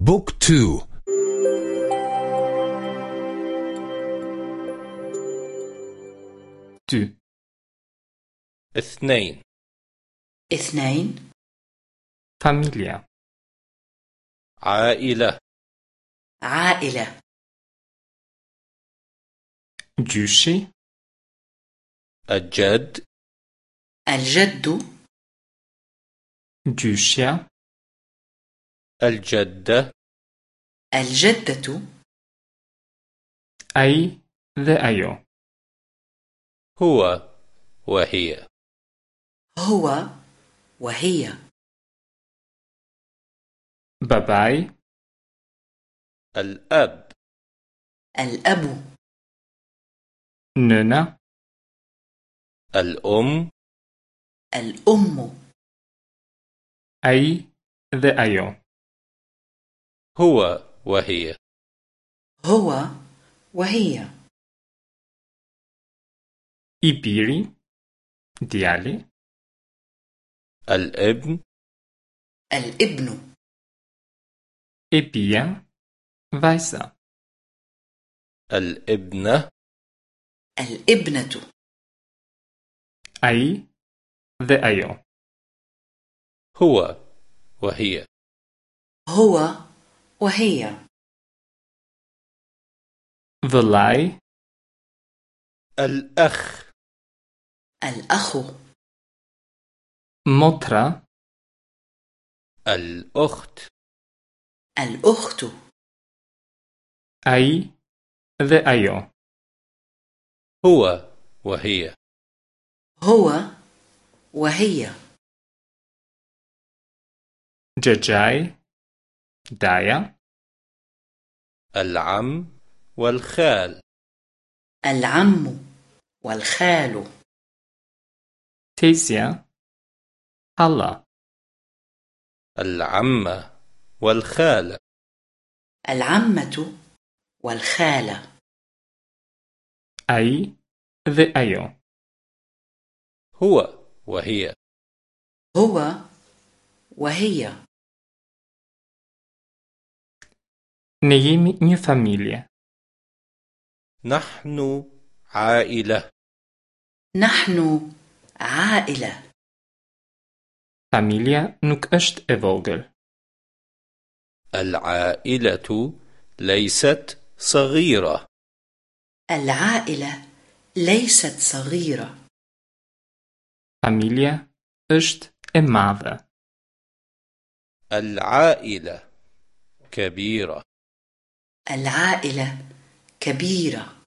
book two. Dy. اثنين. اثنين. Familja. عائلة. عائلة. Gjyshi. الجد. الجد. جوشيا. الجدة. الجدة. أي ذا أيو. هو وهي. هو وهي. باباي. الأب. الأب. نونا. الأم. الأم. أي ذا أيو. هو وهي. هو وهي. إبيري ديالي. الإبن. الإبن. إبيا فايسا. الإبنة. الإبنة. أي ذا أيو. هو وهي. هو وهي فلاي الأخ. الأخ. موترا الأخت. الأخت. أي. ذا أيو. هو وهي. هو وهي. جاجاي دايا العم والخال. العم والخال. تيسيا Halla العمة والخالة العمة والخالة Ai dhe ajo. هو وهي. هو وهي. Ne jemi një familje نحن عائلة نحن عائلة Familja nuk është e vogël العائلة ليست صغيرة العائلة ليست صغيرة Familja është e madhe العائلة كبيرة العائلة كبيرة.